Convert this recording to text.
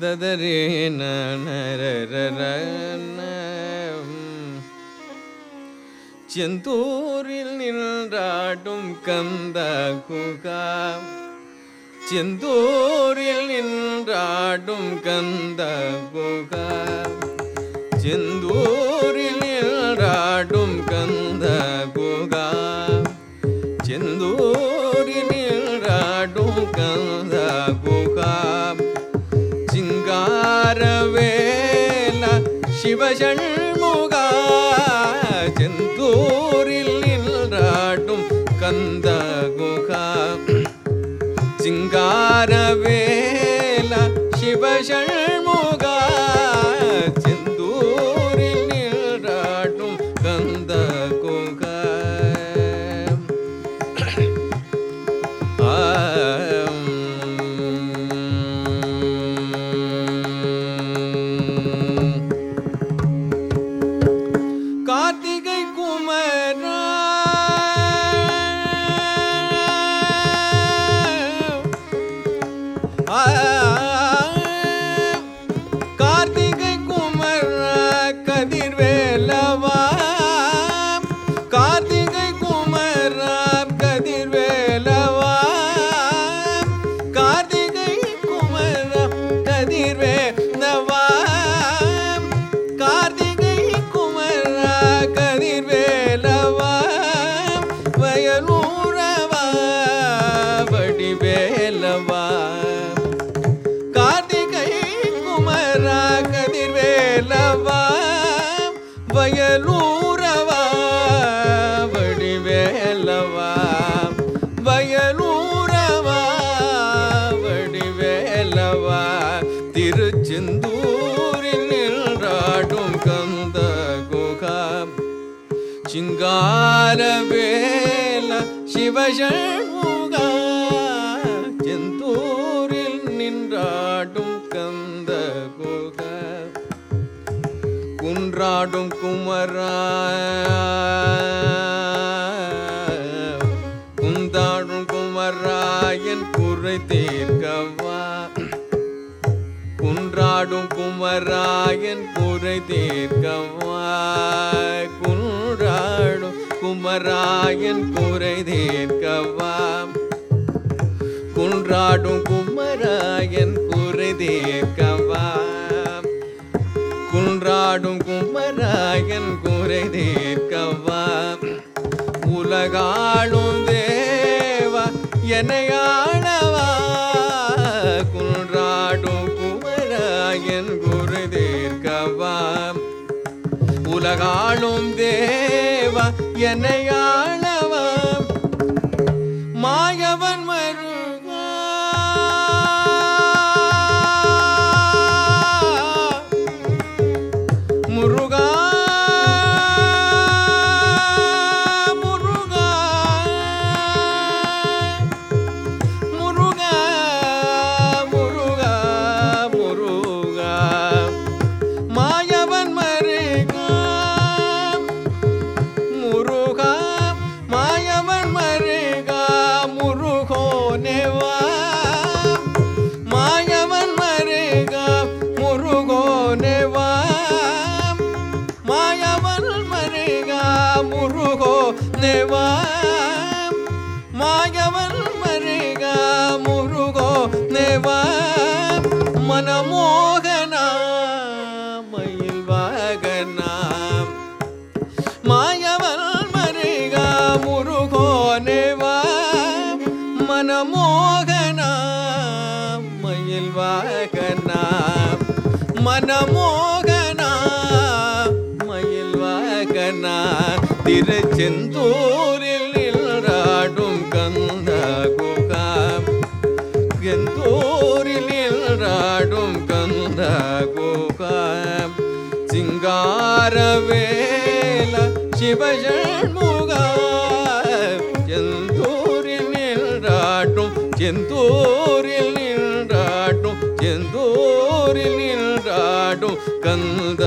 ததரே செந்தூரில் நின்றாடும் கந்த குகா. செந்தூரில் நின்றாடும் கந்த குகா. செந்தூர் நின்றாடும் கந்த குகா செந்தூரில் நின்றாடும் கந்த குகா சிங்காரவேல சிவசண்முகா செந்தூரில் நின்றாடும் கந்த குகா சிங்காரவேல சிவசண்முகா கந்த சிங்காரவேல சிவசண்முகா செந்தூரில் நின்றாடும் கந்த கோக குன்றாடும் குமரா குந்தாடும் குமராயன் குறை தீர்க்கவா. குன்றாடும் குமராயன் குறை தீர்க்கவா. குமராயன் குறை தீர்க்கவா? குன்றாடும் குமராயன் குறை தீர்க்கவா? குன்றாடும் குமராயன் குறை தீர்க்கவா? உலகாளும் தேவா என்னையாளவா உலகாளும் தேவ என்னையாள நேவா மனமோகனா மயில் வாகனா. மாயவன் மருகா முருகோனேவா மனமோகனா மயில் வாகனா. மனமோகனா மயில் வாகனா. திருச்செந்தூரில் சிங்காரவேல சிவசண்முகா செந்தூரில் நின்றாட்டும் செந்தூரில் நின்றாட்டும் செந்தூரில் நின்றாடும் கந்த